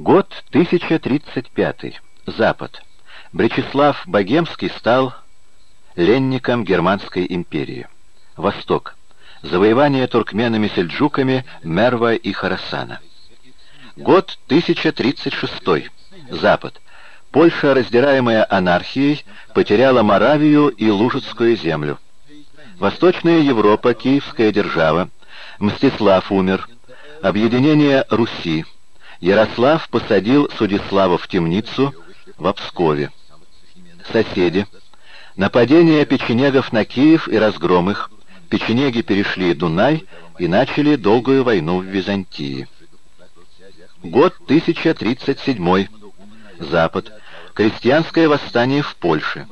Год 1035. Запад. Бречеслав Богемский стал ленником Германской империи. Восток. Завоевание туркменами-сельджуками Мерва и Харасана. Год 1036. Запад. Польша, раздираемая анархией, потеряла Моравию и Лужицкую землю. Восточная Европа, Киевская держава, Мстислав умер, объединение Руси, Ярослав посадил Судислава в темницу в Обскове. Соседи. Нападение печенегов на Киев и разгром их. Печенеги перешли Дунай и начали долгую войну в Византии. Год 1037. Запад. Крестьянское восстание в Польше.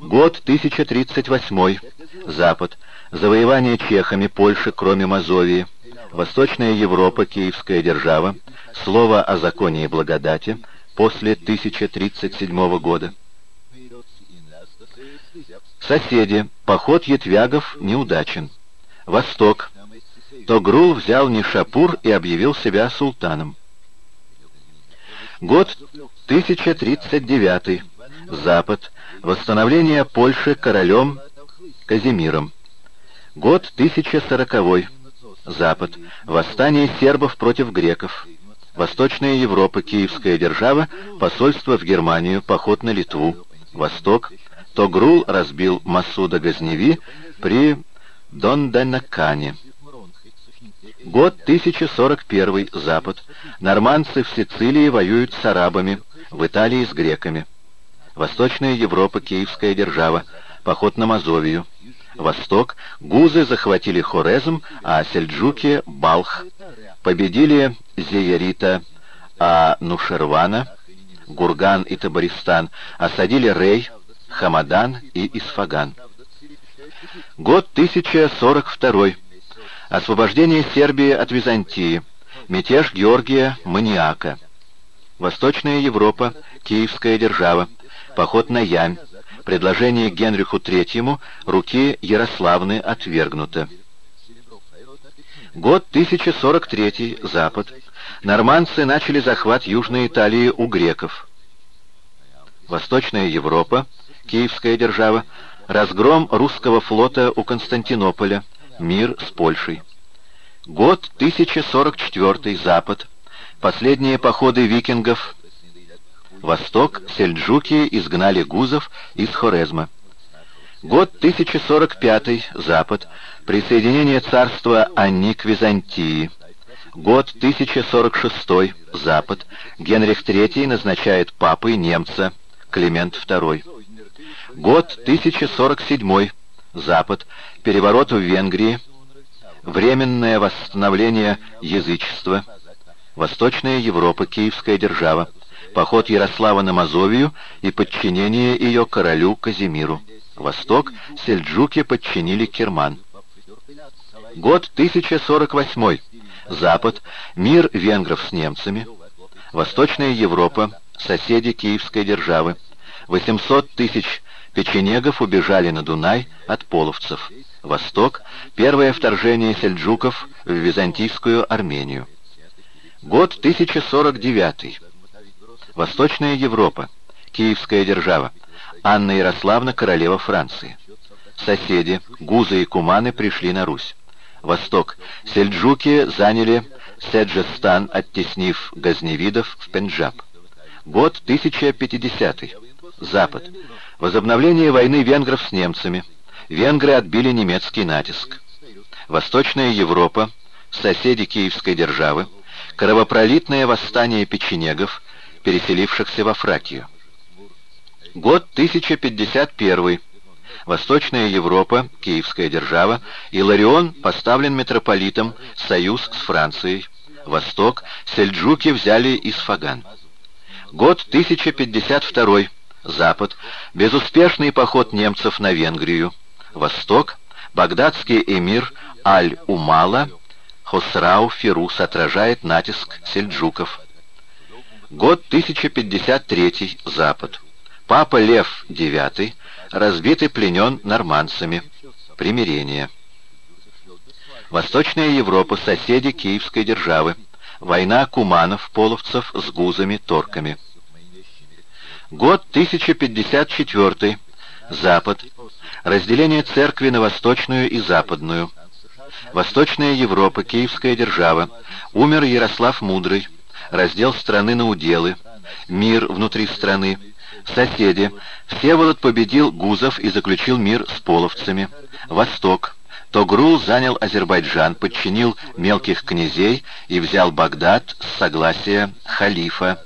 Год 1038. Запад. Завоевание чехами Польши, кроме Мазовии. Восточная Европа, Киевская держава. Слово о законе и благодати после 1037 года. Соседи. Поход ятвягов неудачен. Восток. Тогрул взял Нишапур и объявил себя султаном. Год 1039. Запад. Восстановление Польши королем Казимиром. Год 1040. Запад. Восстание сербов против греков. Восточная Европа, Киевская держава, посольство в Германию, поход на Литву. Восток. Тогрул разбил Масуда Газневи при Донденакане. Год 1041. Запад. Нормандцы в Сицилии воюют с арабами, в Италии с греками. Восточная Европа, Киевская держава, поход на Мазовию. Восток. Гузы захватили Хорезм, а сельджуки — Балх. Победили Зеярита, а Нушервана, Гурган и Табаристан осадили Рей, Хамадан и Исфаган. Год 1042. Освобождение Сербии от Византии. Мятеж Георгия Маниака. Восточная Европа, Киевская держава. Поход на Ямь. Предложение Генриху III руки Ярославны отвергнуто. Год 1043, Запад. Нормандцы начали захват Южной Италии у греков. Восточная Европа, Киевская держава, разгром русского флота у Константинополя, мир с Польшей. Год 1044, Запад. Последние походы викингов. Восток, сельджуки изгнали гузов из Хорезма. Год 1045, Запад. Присоединение царства Анни к Византии. Год 1046, Запад. Генрих III назначает папой немца Климент II. Год 1047, Запад. Переворот в Венгрии. Временное восстановление язычества. Восточная Европа, Киевская держава. Поход Ярослава на Мазовию и подчинение ее королю Казимиру. Восток. Сельджуки подчинили Керман. Год 1048. Запад. Мир венгров с немцами. Восточная Европа. Соседи Киевской державы. 800 тысяч печенегов убежали на Дунай от половцев. Восток. Первое вторжение сельджуков в византийскую Армению. Год 1049. Восточная Европа. Киевская держава. Анна Ярославна, королева Франции. Соседи, гузы и куманы пришли на Русь. Восток. Сельджуки заняли Седжестан, оттеснив газневидов в Пенджаб. Год 1050. Запад. Возобновление войны венгров с немцами. Венгры отбили немецкий натиск. Восточная Европа, соседи Киевской державы, кровопролитное восстание печенегов, переселившихся во Фракию. Год 1051. Восточная Европа, Киевская держава, Иларион поставлен митрополитом, союз с Францией. Восток, сельджуки взяли Исфаган. Год 1052. Запад, безуспешный поход немцев на Венгрию. Восток, багдадский эмир Аль-Умала, Хосрау Фирус отражает натиск сельджуков. Год 1053. Запад. Папа Лев IX разбит и пленен нормандцами. Примирение. Восточная Европа, соседи Киевской державы. Война куманов, половцев с гузами, торками. Год 1054. Запад. Разделение церкви на восточную и западную. Восточная Европа, Киевская держава. Умер Ярослав Мудрый. Раздел страны на уделы. Мир внутри страны. Соседи. Всеволод победил гузов и заключил мир с половцами. Восток. Тогрул занял Азербайджан, подчинил мелких князей и взял Багдад с согласия халифа.